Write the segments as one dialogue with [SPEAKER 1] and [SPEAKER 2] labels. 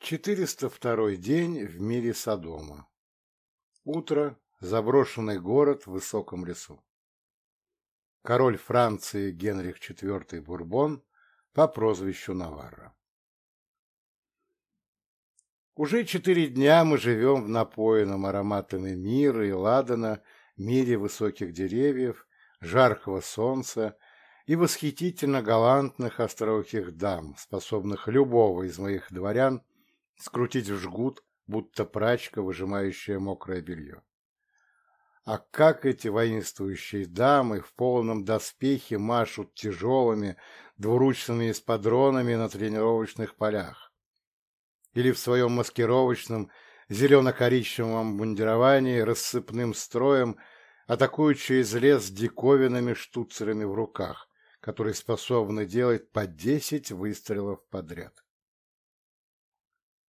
[SPEAKER 1] 402 день в мире Содома. Утро. Заброшенный город в высоком лесу. Король Франции Генрих IV Бурбон по прозвищу Наварра. Уже четыре дня мы живем в напоенном ароматами мира и ладана мире высоких деревьев, жаркого солнца и восхитительно галантных остроухих дам, способных любого из моих дворян скрутить в жгут, будто прачка, выжимающая мокрое белье. А как эти воинствующие дамы в полном доспехе машут тяжелыми двуручными эспадронами на тренировочных полях? Или в своем маскировочном зелено-коричневом бундировании рассыпным строем атакуют через лес диковинными штуцерами в руках, которые способны делать по десять выстрелов подряд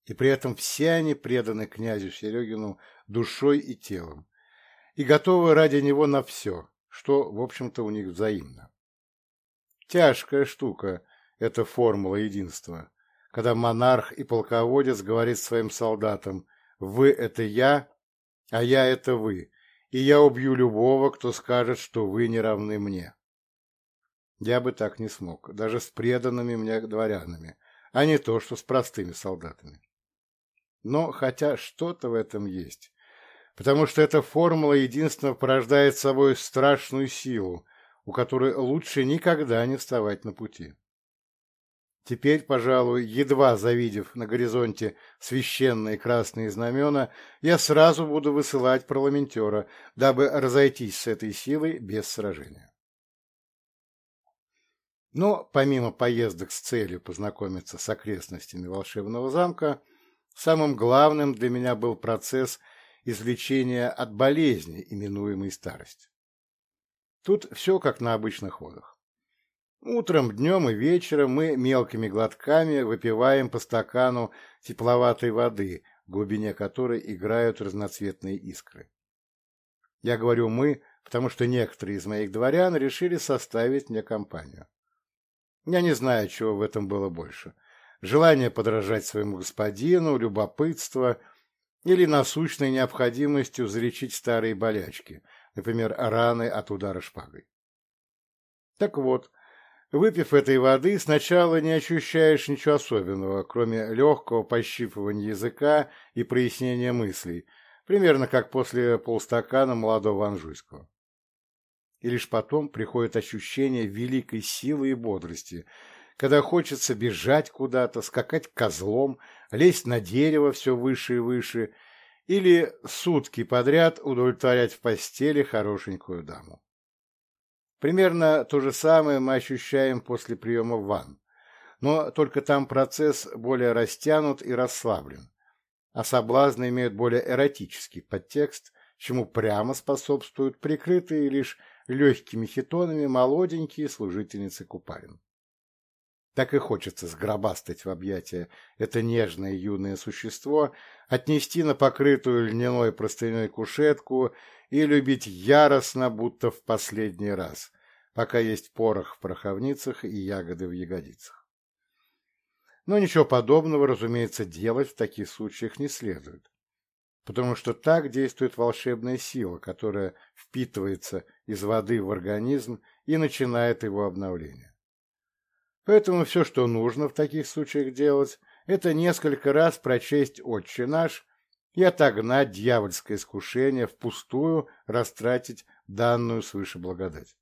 [SPEAKER 1] и при этом все они преданы князю Серегину душой и телом, и готовы ради него на все, что, в общем-то, у них взаимно. Тяжкая штука – эта формула единства, когда монарх и полководец говорит своим солдатам «Вы – это я, а я – это вы, и я убью любого, кто скажет, что вы не равны мне». Я бы так не смог, даже с преданными мне дворянами, а не то, что с простыми солдатами. Но хотя что-то в этом есть, потому что эта формула единственно порождает собой страшную силу, у которой лучше никогда не вставать на пути. Теперь, пожалуй, едва завидев на горизонте священные красные знамена, я сразу буду высылать парламентера, дабы разойтись с этой силой без сражения. Но помимо поездок с целью познакомиться с окрестностями волшебного замка, Самым главным для меня был процесс излечения от болезни, именуемой старость. Тут все как на обычных водах. Утром, днем и вечером мы мелкими глотками выпиваем по стакану тепловатой воды, в глубине которой играют разноцветные искры. Я говорю «мы», потому что некоторые из моих дворян решили составить мне компанию. Я не знаю, чего в этом было больше желание подражать своему господину, любопытство или насущной необходимостью залечить старые болячки, например, раны от удара шпагой. Так вот, выпив этой воды, сначала не ощущаешь ничего особенного, кроме легкого пощипывания языка и прояснения мыслей, примерно как после полстакана молодого анжуйского. И лишь потом приходит ощущение великой силы и бодрости – когда хочется бежать куда-то, скакать козлом, лезть на дерево все выше и выше, или сутки подряд удовлетворять в постели хорошенькую даму. Примерно то же самое мы ощущаем после приема ванн, но только там процесс более растянут и расслаблен, а соблазны имеют более эротический подтекст, чему прямо способствуют прикрытые лишь легкими хитонами молоденькие служительницы купалин. Так и хочется сгробастать в объятия это нежное юное существо, отнести на покрытую льняной простыней кушетку и любить яростно, будто в последний раз, пока есть порох в пороховницах и ягоды в ягодицах. Но ничего подобного, разумеется, делать в таких случаях не следует, потому что так действует волшебная сила, которая впитывается из воды в организм и начинает его обновление. Поэтому все, что нужно в таких случаях делать, это несколько раз прочесть «Отче наш» и отогнать дьявольское искушение впустую растратить данную свыше благодать.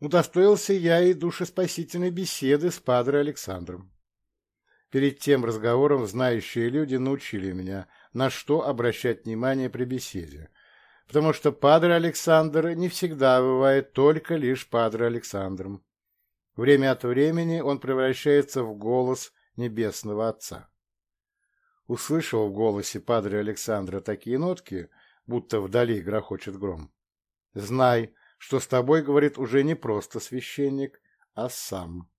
[SPEAKER 1] Удостоился я и душеспасительной беседы с Падре Александром. Перед тем разговором знающие люди научили меня, на что обращать внимание при беседе, потому что Падре Александр не всегда бывает только лишь Падре Александром. Время от времени он превращается в голос Небесного Отца. Услышал в голосе Падре Александра такие нотки, будто вдали грохочет гром. Знай, что с тобой говорит уже не просто священник, а сам.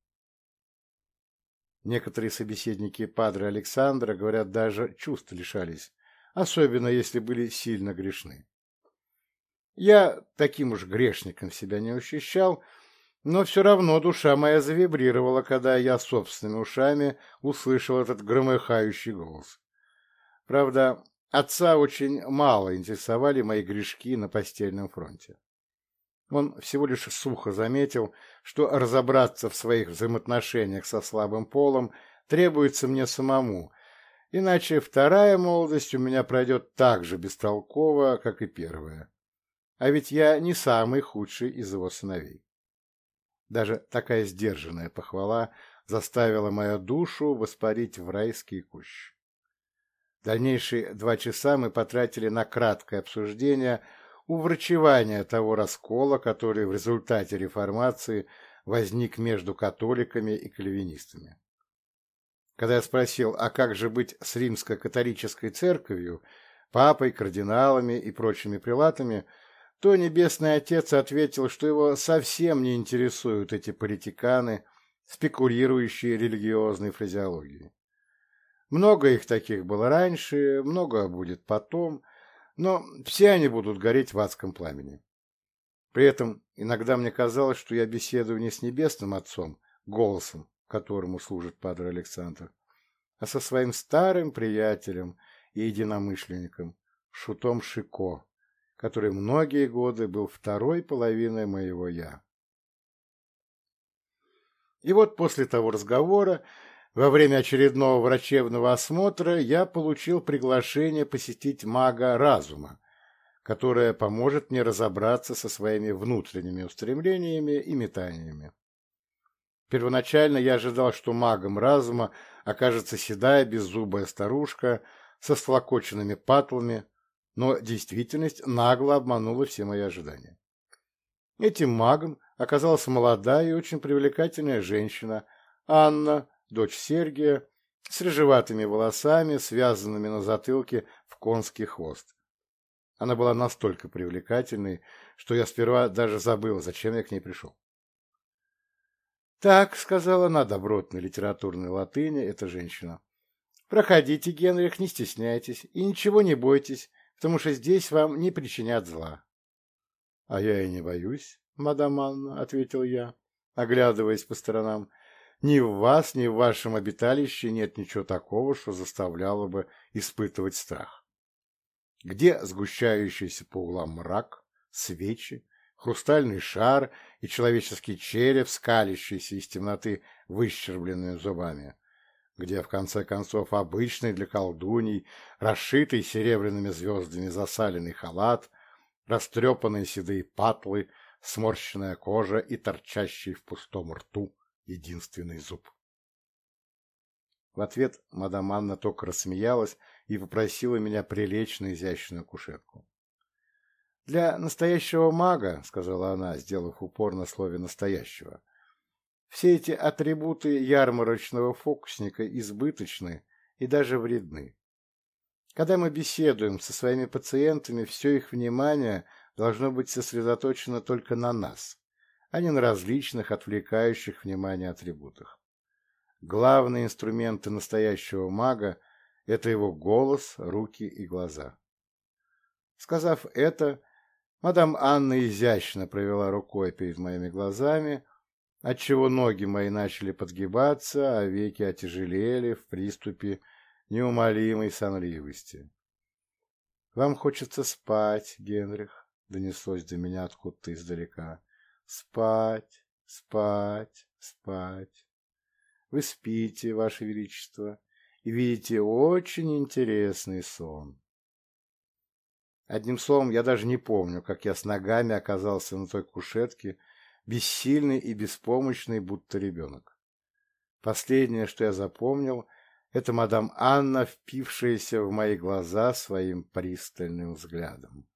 [SPEAKER 1] Некоторые собеседники Падре Александра, говорят, даже чувств лишались, особенно если были сильно грешны. Я таким уж грешником себя не ощущал, Но все равно душа моя завибрировала, когда я собственными ушами услышал этот громыхающий голос. Правда, отца очень мало интересовали мои грешки на постельном фронте. Он всего лишь сухо заметил, что разобраться в своих взаимоотношениях со слабым полом требуется мне самому, иначе вторая молодость у меня пройдет так же бестолково, как и первая. А ведь я не самый худший из его сыновей. Даже такая сдержанная похвала заставила мою душу воспарить в райский кущ. Дальнейшие два часа мы потратили на краткое обсуждение уврачевания того раскола, который в результате реформации возник между католиками и кальвинистами. Когда я спросил, а как же быть с римско-католической церковью, папой, кардиналами и прочими прилатами, то Небесный Отец ответил, что его совсем не интересуют эти политиканы, спекулирующие религиозной фразеологией. Много их таких было раньше, много будет потом, но все они будут гореть в адском пламени. При этом иногда мне казалось, что я беседую не с Небесным Отцом, голосом, которому служит Падре Александр, а со своим старым приятелем и единомышленником, Шутом Шико, который многие годы был второй половиной моего «я». И вот после того разговора, во время очередного врачебного осмотра, я получил приглашение посетить мага разума, которая поможет мне разобраться со своими внутренними устремлениями и метаниями. Первоначально я ожидал, что магом разума окажется седая беззубая старушка со сфлокоченными патлами, но действительность нагло обманула все мои ожидания. Этим магом оказалась молодая и очень привлекательная женщина, Анна, дочь Сергия, с рыжеватыми волосами, связанными на затылке в конский хвост. Она была настолько привлекательной, что я сперва даже забыл, зачем я к ней пришел. «Так», — сказала она добротной литературной латыни, эта женщина. «Проходите, Генрих, не стесняйтесь и ничего не бойтесь, потому что здесь вам не причинят зла». «А я и не боюсь, мадам Анна», — ответил я, оглядываясь по сторонам. «Ни в вас, ни в вашем обиталище нет ничего такого, что заставляло бы испытывать страх. Где сгущающийся по углам мрак, свечи, хрустальный шар и человеческий череп, скалящийся из темноты выщербленными зубами, где, в конце концов, обычный для колдуний, расшитый серебряными звездами засаленный халат, растрепанные седые патлы, сморщенная кожа и торчащий в пустом рту единственный зуб. В ответ мадам Анна только рассмеялась и попросила меня прилечь на изящную кушетку. «Для настоящего мага, — сказала она, сделав упор на слове «настоящего», — все эти атрибуты ярмарочного фокусника избыточны и даже вредны. Когда мы беседуем со своими пациентами, все их внимание должно быть сосредоточено только на нас, а не на различных отвлекающих внимание атрибутах. Главные инструменты настоящего мага – это его голос, руки и глаза. Сказав это, Мадам Анна изящно провела рукой перед моими глазами, отчего ноги мои начали подгибаться, а веки отяжелели в приступе неумолимой сонливости. «Вам хочется спать, Генрих», — донеслось до меня откуда-то издалека. «Спать, спать, спать. Вы спите, Ваше Величество, и видите очень интересный сон». Одним словом, я даже не помню, как я с ногами оказался на той кушетке, бессильный и беспомощный, будто ребенок. Последнее, что я запомнил, это мадам Анна, впившаяся в мои глаза своим пристальным взглядом.